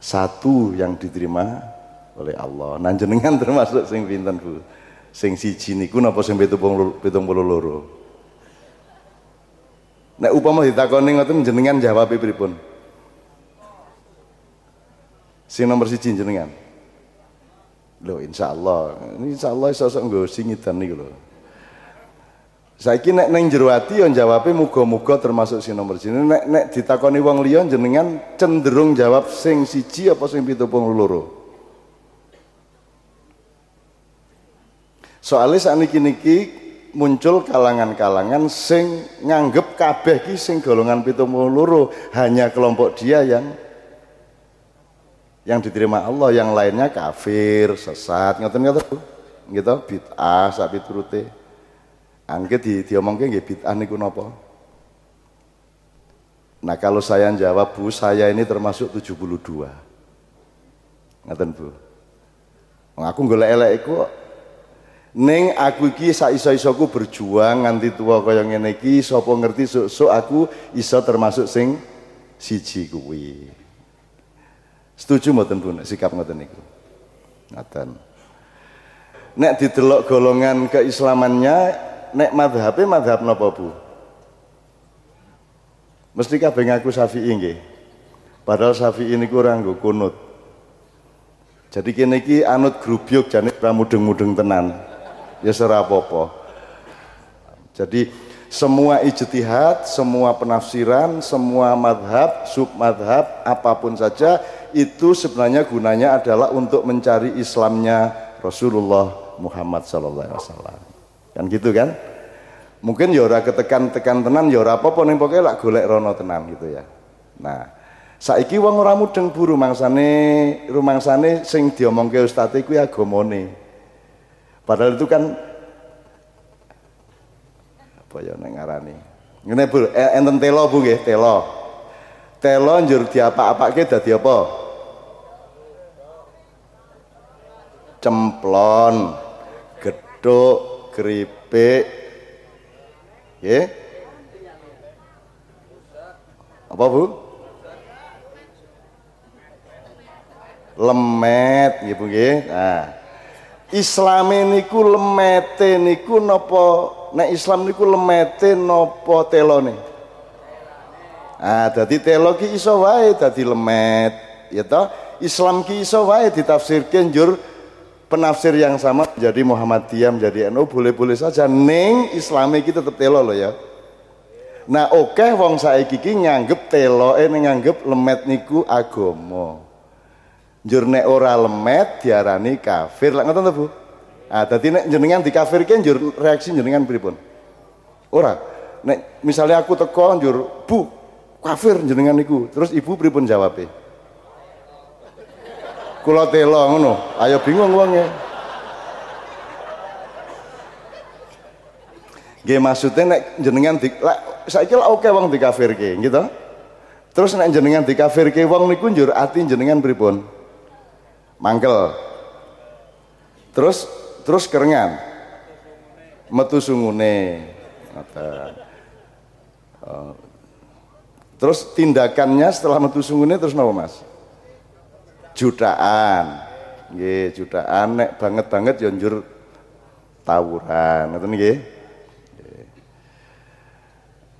satu yang diterima oleh Allah. Nah jenengan termasuk sing pinten Bu? Sing siji niku napa sing 72? Nek upama ditakoni ngoten jenengan jawab pripun? Sing nomor siji jenengan. Loh insyaallah, insyaallah sosok nggo singidan niku lho. Saiki nek neng jero ati yo jawabe muga-muga termasuk sing nomor siji. Nek nek ditakoni wong liya jenengan cenderung jawab sing siji apa sing 72? Soalnya saat niki niki muncul kalangan-kalangan sing nganggep kabeh ki sing golongan pitung loro hanya kelompok dia yang yang diterima Allah yang lainnya kafir sesat ngoten ngoten gitu bid'ah sapi turute angke di diomongke nggih bid'ah niku napa Nah kalau saya jawab Bu saya ini termasuk 72 Ngaten Bu Aku golek elek iku Ning aku iki sak iso-isoku berjuang nganti tua kaya ngene iki sapa ngerti sok-sok aku iso termasuk sing siji kuwi. Setuju mboten Bu sikap ngoten niku? Ngoten. Nek didelok golongan keislamannya nek madhabe madhab napa Bu? Mesti kabeh ngaku Syafi'i nggih. Padahal Syafi'i niku ora nggo kunut. Jadi kene iki anut grubyuk jane ora mudeng-mudeng tenan. Ya ora apa-apa. Jadi semua ijtihad, semua penafsiran, semua madhab, submadhab, apa pun saja itu sebenarnya gunanya adalah untuk mencari Islamnya Rasulullah Muhammad Wasallam. Kan gitu kan? Mungkin ya ketekan-tekan tenan ya apa-apa ning pokoke lak golek rono tenan gitu ya. Nah, saiki wong ora mudeng buru mangsane rumangsane sing diomongke ustaz kuwi agamane. Padahal itu kan apa ya neng ngarani. Ngene Bu, e, enten telo Bu nggih, telo. Telo njur diapa-apake dadi apa? Cemplon, gedhuk, keripik, Nggih. Apa Bu? Lemet nggih Bu nggih. Nah. Islame niku lemete niku napa nek Islam niku lemete napa telone? Ah, dadi telo ki iso wae dadi lemet, ya toh? Islam ki iso wae ditafsirkan jur penafsir yang sama jadi Muhammadiyah menjadi NU boleh-boleh saja. Ning Islami kita tetap telo loh ya. Nah oke okay, wong saiki ki nganggep telo eh nganggep lemet niku agomo njur nek ora lemet diarani kafir. Lah ngoten Bu? Ah dadi nek jenengan dikafirke njur reaksi jenengan pripun? Ora. Nek misalnya aku teko njur Bu kafir jenengan niku. Terus ibu pripun jawabnya kula telo ngono ayo bingung wonge Nggih maksudnya nek jenengan di lek saiki lek oke wong dikafirke gitu. Terus nek jenengan dikafirke wong niku njur ati jenengan pripun? Mangkel. Terus terus kerengan. Metu sungune. Uh, terus tindakannya setelah metu sungune terus napa Mas? Jutaan nggih jutaan nek banget-banget ya tawuran ngoten nggih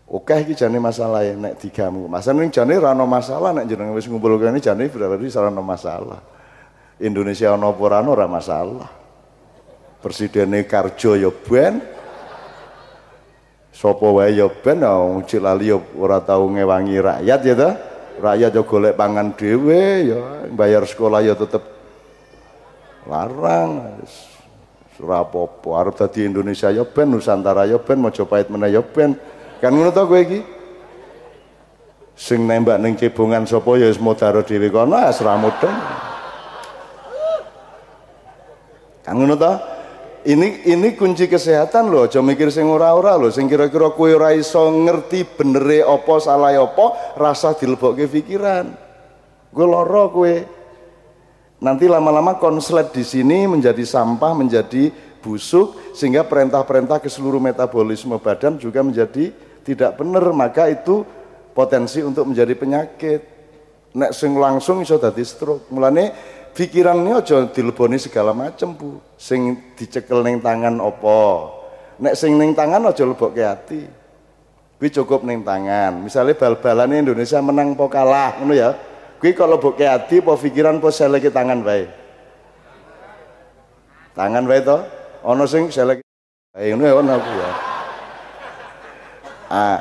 Oke iki jane masalah ya nek digamu. Masane ning jane ora masalah nek jeneng wis kene jane berarti ora ana masalah. Indonesia apa ora ora masalah. Presidene Karjo ya ben. Sapa wae ya ben wong Cilali ya ora tau ngewangi rakyat ya ta rakyat yo golek pangan dhewe ya bayar sekolah ya tetep larang. Ora apa-apa arep dadi Indonesia ya ben Nusantara ya ben Majapahit meneh ya ben. Kan ngono to kowe iki? Sing nembak ning cebongan sapa ya wis modaro dhewe kono asra mudeng kan ngono to ini ini kunci kesehatan loh. Aja mikir sing ora-ora loh. Sing kira-kira kowe ora iso ngerti benere apa salah apa rasa dilebokke pikiran. Gue loro kowe. Nanti lama-lama konslet di sini menjadi sampah menjadi busuk sehingga perintah-perintah ke seluruh metabolisme badan juga menjadi tidak benar maka itu potensi untuk menjadi penyakit. Nek sing langsung iso dadi stroke. Mulane pikiran ini aja dileboni segala macam bu. Sing dicekel ning tangan opo nek sing ning tangan aja lebokke ati. Kuwi cukup ning tangan. Misalnya bal-balan Indonesia menang po kalah ngono ya. Kuwi kok lebokke ati po pikiran po seleke tangan bae tangan bae to? Ana sing seleke bae ngono ya ono aku ya. Ah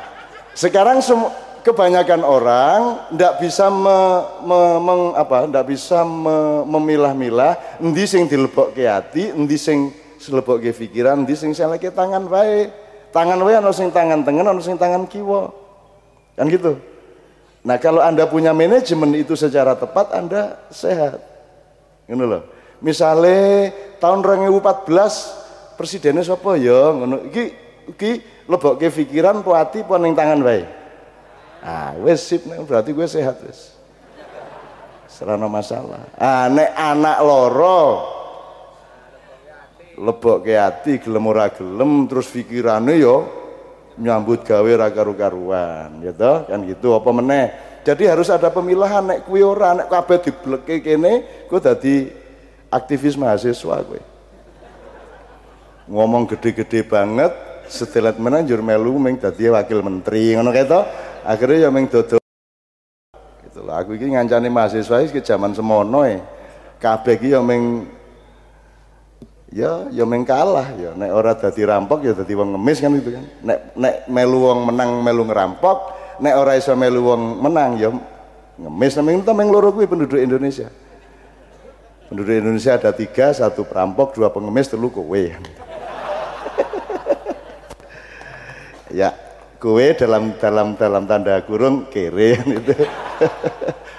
sekarang semua kebanyakan orang ndak bisa me, me, meng, apa ndak bisa me, memilah-milah. Endi sing dilebokke ati endi sing dilebokke pikiran endi sing seleke tangan wae. Tangan wae ana sing tangan tengen ana sing tangan kiwa. Kan gitu. Nah kalau anda punya manajemen itu secara tepat anda sehat. Ngono loh misalnya tahun 2014 presidennya siapa ya? Ngono. Iki iki lebokke pikiran po ati po tangan wae Ah, wes sip berarti gue sehat wes. Serana masalah. Ah, nek anak loro lebok ke hati gelem ora gelem terus pikirannya yo nyambut gawe ra karu-karuan gitu kan gitu apa meneh jadi harus ada pemilahan nek kuwi ora nek kabeh dibleke kene ku dadi aktivis mahasiswa kowe ngomong gede-gede banget setelah menanjur melu meng dadi wakil menteri ngono kae akhirnya ya meng dodo gitu loh. Aku ini ngancani mahasiswa iki zaman semono e. Kabeh iki ya meng ya ya meng kalah ya. Nek ora dadi rampok ya dadi wong ngemis kan gitu kan. Nek nek melu wong menang melu ngerampok. Nek ora iso melu wong menang ya ngemis. Namanya itu meng loro kuwi penduduk Indonesia. Penduduk Indonesia ada tiga satu perampok dua pengemis telu kowe. Ya kue dalam dalam dalam tanda kurung kere itu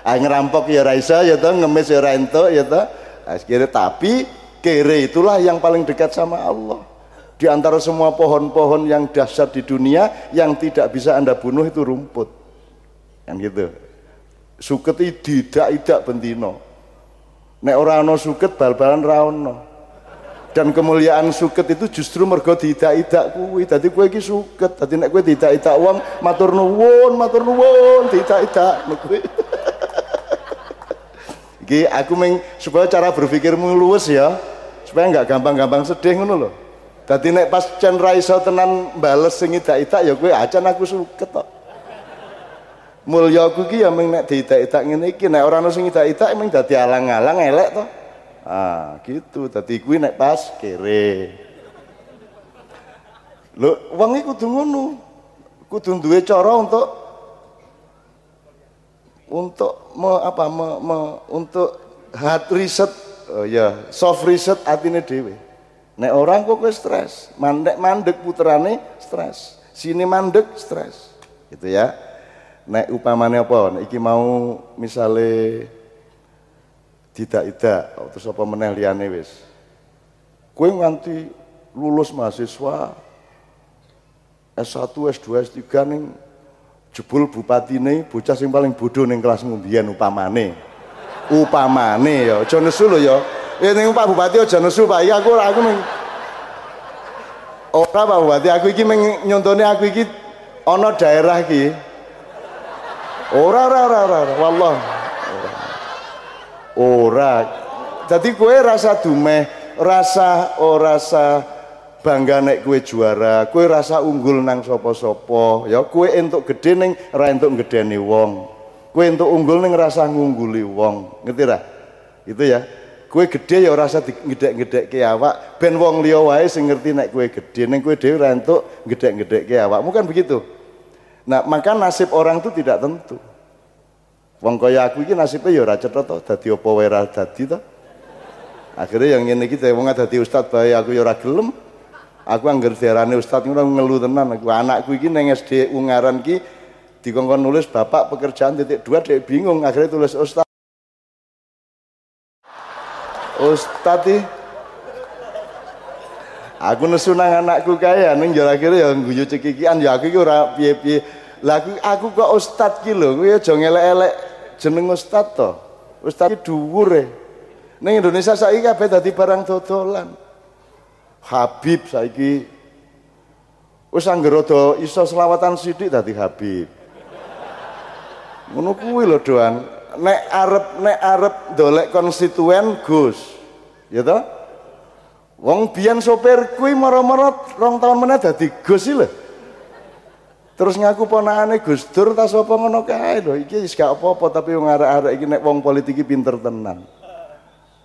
ah ngerampok ya raisa ya toh ngemis ya rento ya toh. Akhirnya tapi kere itulah yang paling dekat sama Allah. Di antara semua pohon-pohon yang dahsyat di dunia yang tidak bisa anda bunuh itu rumput. Kan gitu. Suket tidak tidak bentino nek orang no suket bal-balan raono dan kemuliaan suket itu justru mergo tidak-tidak kuwi. Dadi kowe iki suket dadi nek kowe tidak-tidak wong matur nuwun matur nuwun tidak-tidak kuwi iki aku meng supaya cara berpikirmu luwes ya supaya nggak gampang-gampang sedih ngono lho. Dadi nek pas cen ra iso tenan bales sing tidak-tidak ya kowe acan aku suket kok mulya aku ki ya meng nek tidak-tidak ngene iki nek ora ono sing tidak-tidak emang dadi alang-alang elek to ah gitu. Tadi kuwi naik pas kere. Lo wong iki kudu ngono. Kudu duwe cara untuk untuk me, apa me, me, untuk hard reset oh ya soft reset atine dhewe. Nek orang kok kowe stres? Mandek mandek puterane stres. Sini mandek stres. Gitu ya. Nek upamane apa? Nek iki mau misale tidak-tidak terus apa meneh liyane wis? Kowe nganti lulus mahasiswa S1, S2, S3 ning jebul bupatine bocah sing paling bodoh ning kelas mbiyen upamane. Upamane ya aja nesu lho ya. Eh ning Pak Bupati aja nesu Pak. Iya aku aku meng ora Pak Bupati aku iki nyontone aku iki ana daerah iki. Ora ora ora ora wallah ora. Jadi kue rasa dumeh rasa oh rasa bangga nek kue juara. Kue rasa unggul nang sopo-sopo ya kue entuk gede neng ra entuk gedeni wong. Kue entuk unggul neng rasa ngungguli wong. Ngerti ra? Itu ya. Kue gede ya rasa gedek-gedek ke awak. Ben wong liya wae sing ngerti nek kue gede neng kue dhewe ra entuk gedek-gedek ke awak bukan begitu? Nah maka nasib orang itu tidak tentu Wong kaya aku iki nasibe ya ora cetha to, dadi apa wae ora dadi to. Akhirnya yang ngene iki wong dadi ustaz bae aku ya ora gelem. Aku anggar diarani ustaz ngono ngelu tenan aku. Anakku iki ning SD Ungaran iki dikongkon nulis bapak pekerjaan titik dua dia bingung akhirnya tulis ustaz. Ustaz Aku nesu nang anakku kaya ning jare akhirnya ya guyu cekikian ya aku iki ora piye-piye. Lah aku kok ustaz ki lho, kuwi aja ngelek-elek jeneng ustaz to. Ustaz ki dhuwur e. Ning Indonesia saiki kabeh dadi barang dodolan. Habib saiki wis anggere iso selawatan sithik dadi Habib. Ngono kuwi lho doan. nek arep nek arep dolek konstituen Gus. Ya toh? Wong biyen sopir kuwi mara-mara rong tahun meneh dadi Gus lho. Terus ngaku ponakane Gus Dur ta sapa ngono kae lho. Iki wis gak apa-apa tapi wong arek-arek iki nek wong politik pinter tenan.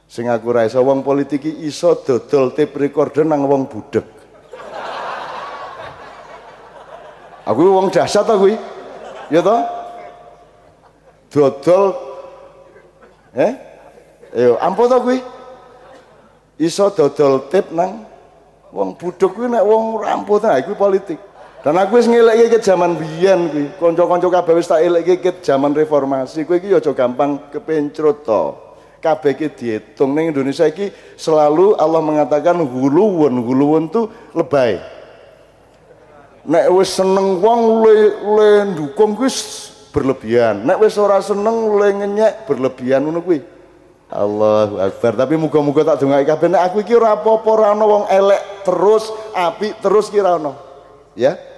Sing aku ra iso wong politik iso dodol tape recorder nang wong budek. Aku wong dahsyat ta kuwi. Ya toh? Dodol eh? Ayo, ampuh to kuwi? Iso dodol tip nang wong budek kuwi nek wong rampuh ta kuwi politik. Dan aku wis ngelekke ke zaman biyen kuwi. Kanca-kanca kabeh wis tak elekke ke zaman reformasi. Kowe iki aja gampang kepencrut to. Kabeh iki diitung ning Indonesia iki selalu Allah mengatakan huluwun. Huluwun tuh lebay. Nek wis seneng wong le, le ndukung kuwi berlebihan. Nek wis ora seneng le ngenyek berlebihan ngono kuwi. Allahu Akbar. Tapi muga-muga tak dongake kabeh nek aku iki ora apa-apa ora ana wong elek terus, apik terus ki ora ana. Ya.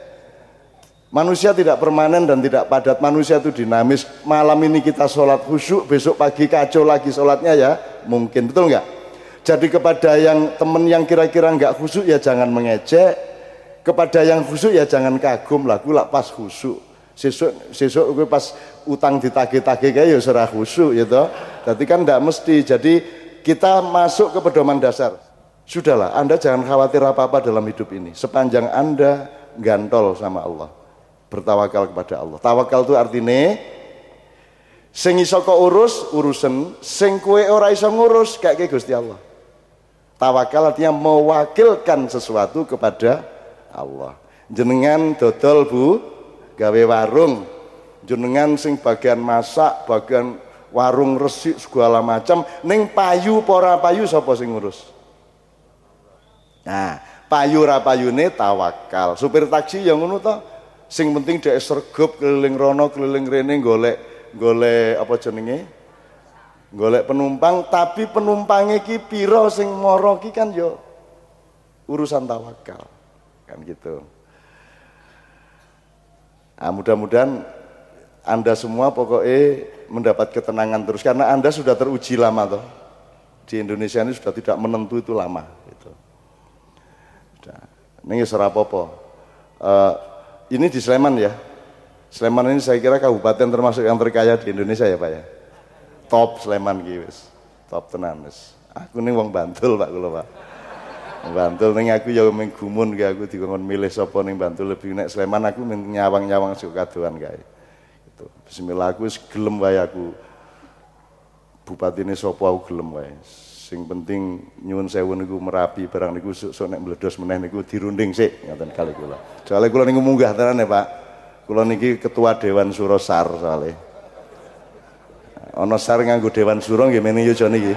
Manusia tidak permanen dan tidak padat. Manusia itu dinamis. Malam ini kita sholat khusyuk, besok pagi kacau lagi sholatnya ya. Mungkin, betul nggak? Jadi kepada yang temen yang kira-kira nggak khusyuk ya jangan mengejek. Kepada yang khusyuk ya jangan kagum lah. Gue lah pas khusyuk. Sesuk, sesuk gue pas utang ditagih-tagih kayak ya serah khusyuk ya toh. Jadi kan nggak mesti. Jadi kita masuk ke pedoman dasar. Sudahlah, Anda jangan khawatir apa-apa dalam hidup ini. Sepanjang Anda gantol sama Allah bertawakal kepada Allah. Tawakal itu artinya sing iso kok urus urusan, sing kue ora iso ngurus kayak Gusti Allah. Tawakal artinya mewakilkan sesuatu kepada Allah. Jenengan dodol Bu, gawe warung. Jenengan sing bagian masak, bagian warung resik segala macam, ning payu pora payu sapa sing ngurus? Nah, payu ra payune tawakal. Supir taksi yang ngono to sing penting dhek sergep keliling rono keliling rene golek golek apa jenenge golek penumpang tapi penumpangnya ki piro sing moro ki kan yo urusan tawakal kan gitu nah, mudah-mudahan anda semua pokoknya mendapat ketenangan terus karena anda sudah teruji lama toh di Indonesia ini sudah tidak menentu itu lama gitu. Ini serapopo. Ini di Sleman ya. Sleman ini saya kira kabupaten termasuk yang terkaya di Indonesia ya Pak ya. Top Sleman guys. Top tenan wis. Aku nih wong Bantul Pak kula Pak. Bantul ning aku ya ming gumun aku dikon milih sapa ning Bantul lebih nek Sleman aku nyawang-nyawang suka kadoan kae. Itu. Bismillah aku wis gelem aku. Bupatine sapa aku gelem wae sing penting nyuwun sewu niku merapi barang niku sok nek meledos meneh niku dirunding sik ngoten kali kula. Soale kula niku munggah tenan ya Pak. Kula niki ketua Dewan Suro Sar soalnya. Ana sar nganggo Dewan Suro nggih meneh yo niki.